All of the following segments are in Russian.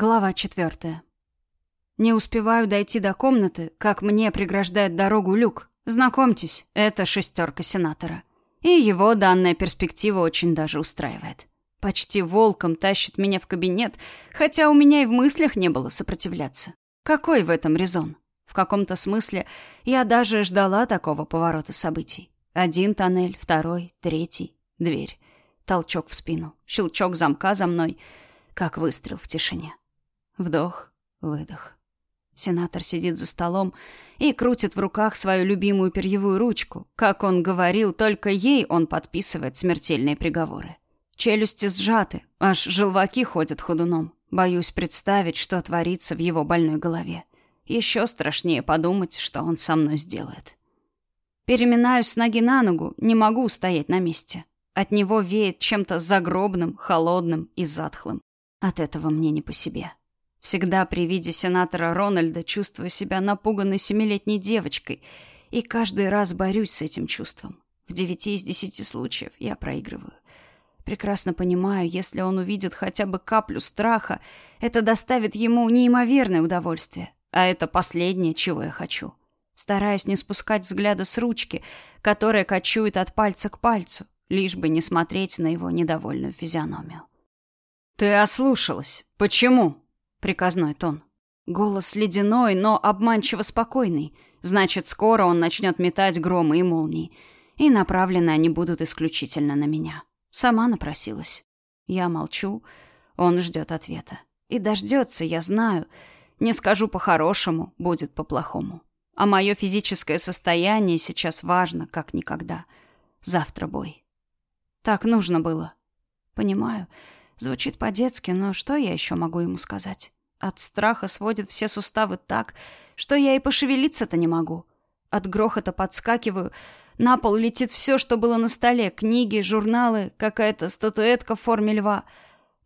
Глава четвертая. Не успеваю дойти до комнаты, как мне преграждает дорогу люк. Знакомьтесь, это шестерка сенатора. И его данная перспектива очень даже устраивает. Почти волком тащит меня в кабинет, хотя у меня и в мыслях не было сопротивляться. Какой в этом резон? В каком-то смысле я даже ждала такого поворота событий. Один тоннель, второй, третий, дверь. Толчок в спину, щелчок замка за мной, как выстрел в тишине. Вдох, выдох. Сенатор сидит за столом и крутит в руках свою любимую перьевую ручку. Как он говорил, только ей он подписывает смертельные приговоры. Челюсти сжаты, аж желваки ходят ходуном. Боюсь представить, что творится в его больной голове. Еще страшнее подумать, что он со мной сделает. Переминаюсь с ноги на ногу, не могу стоять на месте. От него веет чем-то загробным, холодным и затхлым. От этого мне не по себе. Всегда при виде сенатора Рональда чувствую себя напуганной семилетней девочкой, и каждый раз борюсь с этим чувством. В девяти из десяти случаев я проигрываю. Прекрасно понимаю, если он увидит хотя бы каплю страха, это доставит ему неимоверное удовольствие. А это последнее, чего я хочу. Стараюсь не спускать взгляда с ручки, которая кочует от пальца к пальцу, лишь бы не смотреть на его недовольную физиономию. «Ты ослушалась. Почему?» Приказной тон. Голос ледяной, но обманчиво спокойный. Значит, скоро он начнет метать громы и молнии. И направлены они будут исключительно на меня. Сама напросилась. Я молчу. Он ждет ответа. И дождется, я знаю. Не скажу по-хорошему, будет по-плохому. А мое физическое состояние сейчас важно, как никогда. Завтра бой. Так нужно было. Понимаю. Звучит по-детски, но что я еще могу ему сказать? От страха сводит все суставы так, что я и пошевелиться-то не могу. От грохота подскакиваю, на пол летит все, что было на столе: книги, журналы, какая-то статуэтка в форме льва.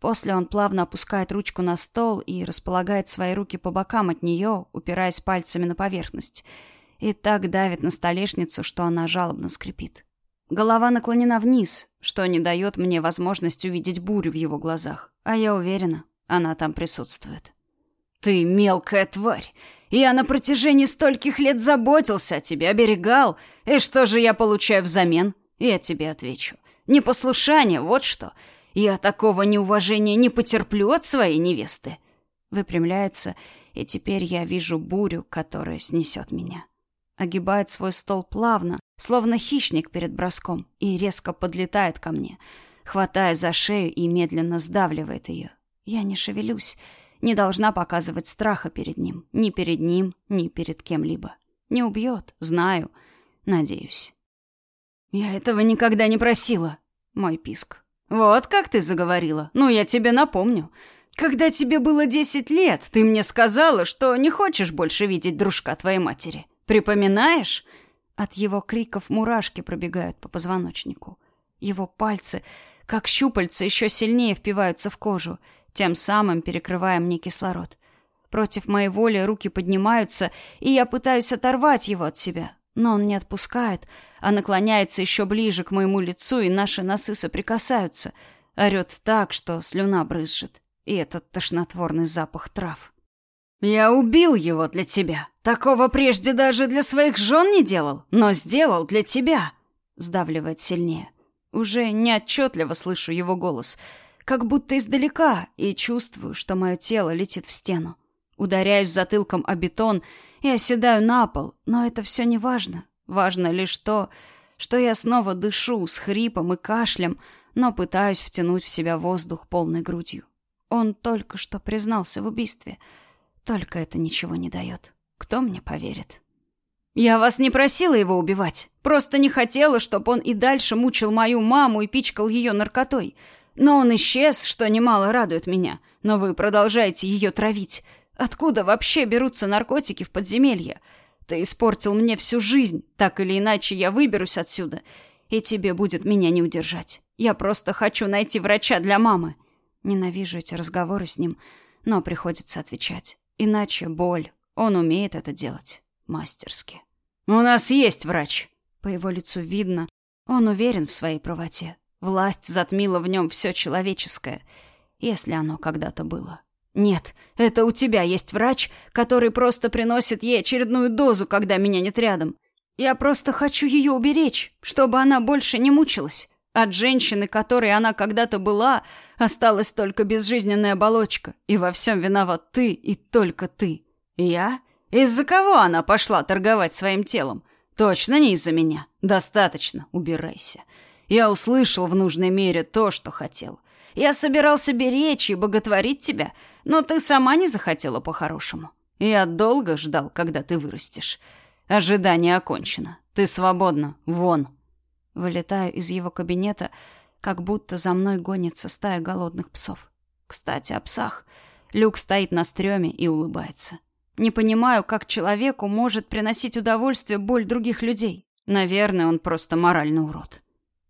После он плавно опускает ручку на стол и располагает свои руки по бокам от нее, упираясь пальцами на поверхность. И так давит на столешницу, что она жалобно скрипит. Голова наклонена вниз, что не дает мне возможность увидеть бурю в его глазах. А я уверена, она там присутствует. «Ты мелкая тварь! Я на протяжении стольких лет заботился о тебе, оберегал. И что же я получаю взамен? Я тебе отвечу. Непослушание, вот что. Я такого неуважения не потерплю от своей невесты». Выпрямляется, и теперь я вижу бурю, которая снесет меня. Огибает свой стол плавно, словно хищник перед броском, и резко подлетает ко мне, хватая за шею и медленно сдавливает ее. Я не шевелюсь, не должна показывать страха перед ним, ни перед ним, ни перед кем-либо. Не убьет, знаю, надеюсь. Я этого никогда не просила, мой писк. Вот как ты заговорила. Ну, я тебе напомню. Когда тебе было десять лет, ты мне сказала, что не хочешь больше видеть дружка твоей матери. Припоминаешь? От его криков мурашки пробегают по позвоночнику. Его пальцы, как щупальца, еще сильнее впиваются в кожу, тем самым перекрывая мне кислород. Против моей воли руки поднимаются, и я пытаюсь оторвать его от себя. Но он не отпускает, а наклоняется еще ближе к моему лицу, и наши носы соприкасаются. Орет так, что слюна брызжет. И этот тошнотворный запах трав. «Я убил его для тебя. Такого прежде даже для своих жен не делал, но сделал для тебя», — сдавливает сильнее. Уже неотчетливо слышу его голос, как будто издалека, и чувствую, что мое тело летит в стену. Ударяюсь затылком о бетон и оседаю на пол, но это все не важно. Важно лишь то, что я снова дышу с хрипом и кашлем, но пытаюсь втянуть в себя воздух полной грудью. Он только что признался в убийстве — только это ничего не дает. Кто мне поверит? Я вас не просила его убивать. Просто не хотела, чтобы он и дальше мучил мою маму и пичкал ее наркотой. Но он исчез, что немало радует меня. Но вы продолжаете ее травить. Откуда вообще берутся наркотики в подземелье? Ты испортил мне всю жизнь. Так или иначе я выберусь отсюда. И тебе будет меня не удержать. Я просто хочу найти врача для мамы. Ненавижу эти разговоры с ним, но приходится отвечать. Иначе боль. Он умеет это делать. Мастерски. «У нас есть врач!» По его лицу видно. Он уверен в своей правоте. Власть затмила в нем все человеческое, если оно когда-то было. Нет, это у тебя есть врач, который просто приносит ей очередную дозу, когда меня нет рядом. Я просто хочу ее уберечь, чтобы она больше не мучилась. От женщины, которой она когда-то была, осталась только безжизненная оболочка, и во всем виноват ты и только ты. Я? Из-за кого она пошла торговать своим телом? Точно не из-за меня. Достаточно, убирайся. Я услышал в нужной мере то, что хотел. Я собирался беречь и боготворить тебя, но ты сама не захотела по-хорошему. Я долго ждал, когда ты вырастешь. Ожидание окончено. Ты свободна. Вон. Вылетаю из его кабинета, как будто за мной гонится стая голодных псов. Кстати, о псах. Люк стоит на стреме и улыбается. Не понимаю, как человеку может приносить удовольствие боль других людей. Наверное, он просто моральный урод.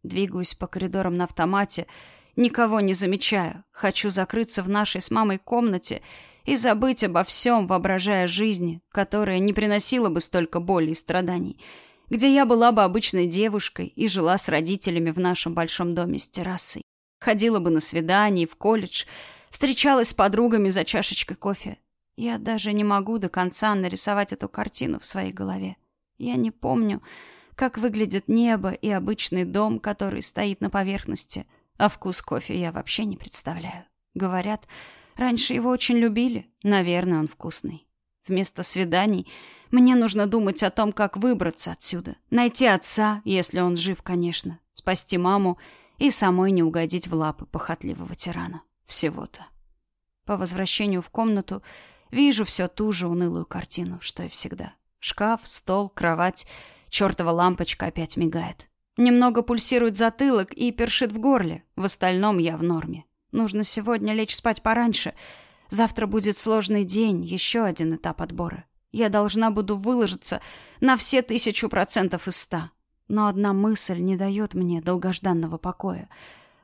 Двигаюсь по коридорам на автомате, никого не замечаю. Хочу закрыться в нашей с мамой комнате и забыть обо всем, воображая жизни, которая не приносила бы столько боли и страданий, где я была бы обычной девушкой и жила с родителями в нашем большом доме с террасой. Ходила бы на свидания, в колледж, встречалась с подругами за чашечкой кофе. Я даже не могу до конца нарисовать эту картину в своей голове. Я не помню, как выглядит небо и обычный дом, который стоит на поверхности, а вкус кофе я вообще не представляю. Говорят, раньше его очень любили. Наверное, он вкусный. Вместо свиданий мне нужно думать о том, как выбраться отсюда. Найти отца, если он жив, конечно. Спасти маму и самой не угодить в лапы похотливого тирана. Всего-то. По возвращению в комнату Вижу все ту же унылую картину, что и всегда. Шкаф, стол, кровать. Чёртова лампочка опять мигает. Немного пульсирует затылок и першит в горле. В остальном я в норме. Нужно сегодня лечь спать пораньше. Завтра будет сложный день, еще один этап отбора. Я должна буду выложиться на все тысячу процентов из ста. Но одна мысль не дает мне долгожданного покоя.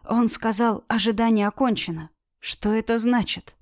Он сказал, ожидание окончено. Что это значит?